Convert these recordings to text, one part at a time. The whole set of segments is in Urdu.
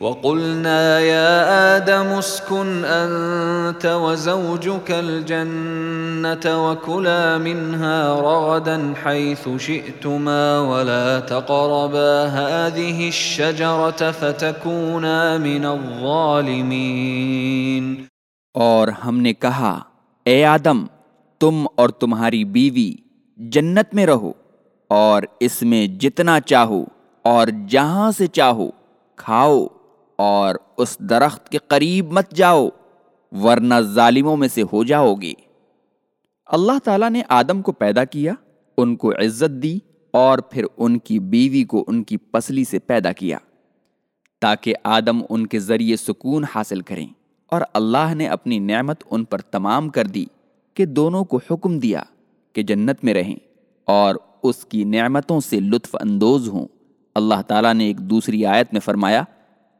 وقلنا يا آدم اسكن أنت وزوجك الجنة وكلا منها رغدا حيث شئتما ولا تقربا هذه الشجرة فتكونا من الظالمين. اور ہم نے کہا اے آدم تم اور تمہاری بیوی جنت میں رہو اور اس میں جتنا چاہو اور جہاں سے چاہو کھاؤ۔ اور اس درخت کے قریب مت جاؤ، ورنہ ظالموں میں سے ہو جاؤ گے اللہ تعالیٰ نے آدم کو پیدا کیا، ان کو عزت دی اور پھر ان کی بیوی کو ان کی پسلی سے پیدا کیا، تاکہ آدم ان کے ذریعے سکون حاصل کریں۔ اور اللہ نے اپنی نعمت ان پر تمام کر دی کہ دونوں کو حکم دیا کہ جنت میں رہیں اور اس کی نعمتوں سے لطف اندوز ہوں۔ اللہ تعالیٰ نے ایک دوسری آیت میں فرمایا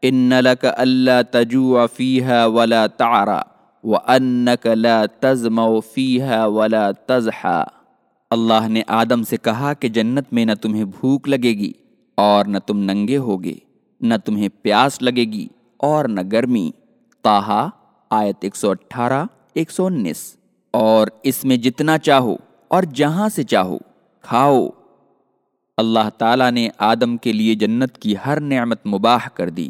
ان لك الا تجوع فيها ولا تعرى وانك لا تزمع فيها ولا تزحى اللہ نے آدم سے کہا کہ جنت میں نہ تمہیں بھوک لگے گی اور نہ تم ننگے ہوگے، نہ تمہیں پیاس لگے گی اور نہ گرمی۔ تاہا آیت 118 119 اور اس میں جتنا چاہو اور جہاں سے چاہو، کھاؤ۔ اللہ تعالیٰ نے آدم کے لیے جنت کی ہر نعمت مباح کر دی۔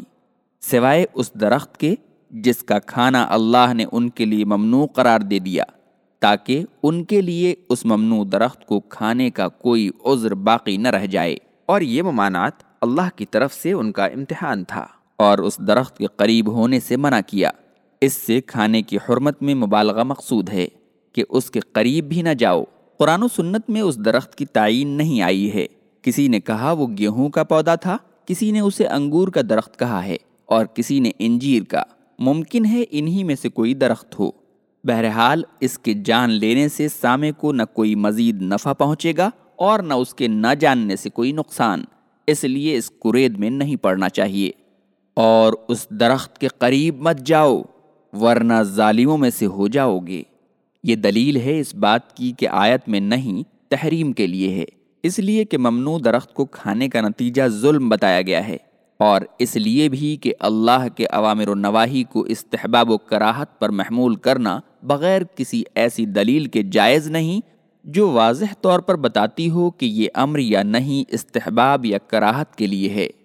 سوائے اس درخت کے جس کا کھانا اللہ نے ان کے لیے ممنوع قرار دے دیا، تاکہ ان کے لیے اس ممنوع درخت کو کھانے کا کوئی عذر باقی نہ رہ جائے۔ اور یہ ممانعت اللہ کی طرف سے ان کا امتحان تھا اور اس درخت کے قریب ہونے سے منع کیا۔ اس سے کھانے کی حرمت میں مبالغہ مقصود ہے کہ اس کے قریب بھی نہ جاؤ۔ قرآن و سنت میں اس درخت کی تعین نہیں آئی ہے۔ کسی نے کہا وہ گیہوں کا پودا تھا، کسی نے اسے انگور کا درخت کہا ہے۔ اور کسی نے انجیر کا، ممکن ہے انہی میں سے کوئی درخت ہو۔ بہرحال، اس کے جان لینے سے سامے کو نہ کوئی مزید نفع پہنچے گا اور نہ اس کے نہ جاننے سے کوئی نقصان۔ اس لیے اس کرید میں نہیں پڑنا چاہیے۔ اور اس درخت کے قریب مت جاؤ، ورنہ ظالموں میں سے ہو جاؤ گے۔ یہ دلیل ہے اس بات کی کہ آیت میں نہیں، تحریم کے لیے ہے۔ اس لیے کہ ممنوع درخت کو کھانے کا نتیجہ ظلم بتایا گیا ہے۔ اور اس لیے بھی کہ اللہ کے عوامر و نواحی کو استحباب و کراہت پر محمول کرنا بغیر کسی ایسی دلیل کے جائز نہیں، جو واضح طور پر بتاتی ہو کہ یہ امر یا نہیں استحباب یا کراہت کے لیے ہے۔